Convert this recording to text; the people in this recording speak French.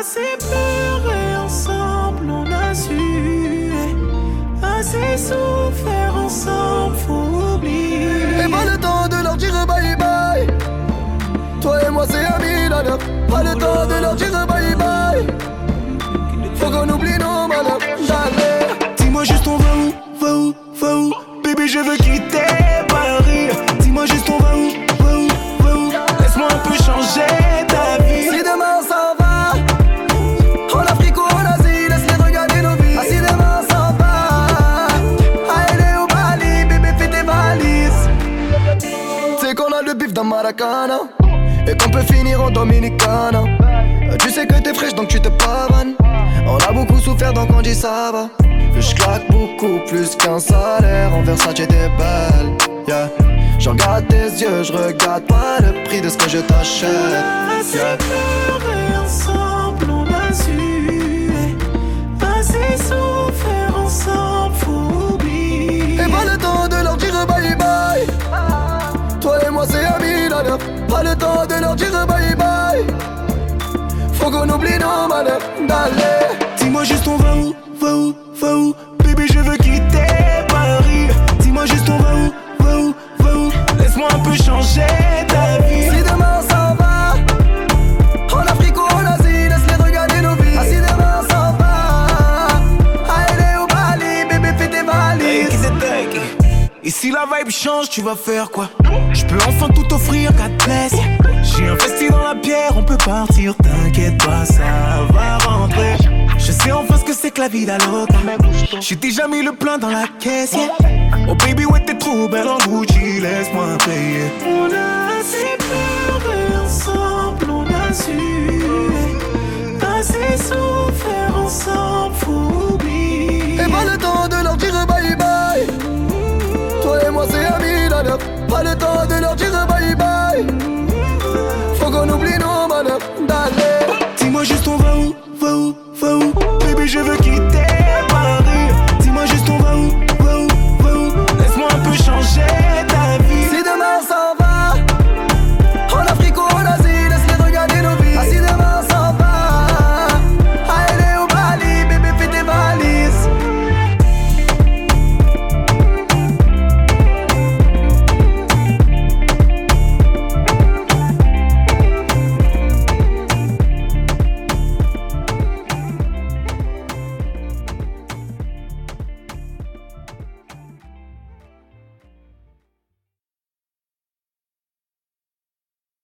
assez pleuré ensemble, on a su. Assez souffert ensemble, faut oublier. Et pas le temps de leur dire bye bye. Toi et moi, c'est amis, nana. Pas le temps de leur dire bye bye. Faut qu'on oublie nos malheurs, Dis-moi juste, on va où, va où, va où? Bébé, je veux quitter Maracana, et qu'on peut finir en Dominicana. Euh, Tu sais que t'es fraîche donc tu te pavanes. On a beaucoup souffert donc on dit ça va. Je claque beaucoup plus qu'un salaire. En Versace t'es belle, yeah. Je regarde tes yeux, je regarde pas le prix de ce que je t'achète. Pas le temps de leur dire bye bye. Faut qu'on oublie nos malheurs, d'aller. Dis-moi juste on va si la vibe change, tu vas faire quoi? Je peux enfin tout offrir, te plaise J'ai investi dans la pierre, on peut partir. T'inquiète pas, ça va rentrer. Je sais enfin ce que c'est que la vie d'aloca. J'ai déjà mis le plein dans la caisse. Oh baby, ouais t'es trop belle en Gucci Laisse-moi payer hello